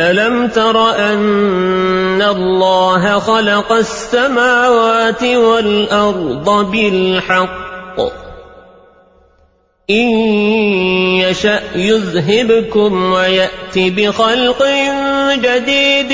أَلَمْ تَرَ أَنَّ اللَّهَ خَلَقَ السَّمَاوَاتِ وَالْأَرْضَ بِالْحَقِّ ۚ إِن يَشَأْ يُذْهِبْكُمْ ويأتي بِخَلْقٍ جَدِيدٍ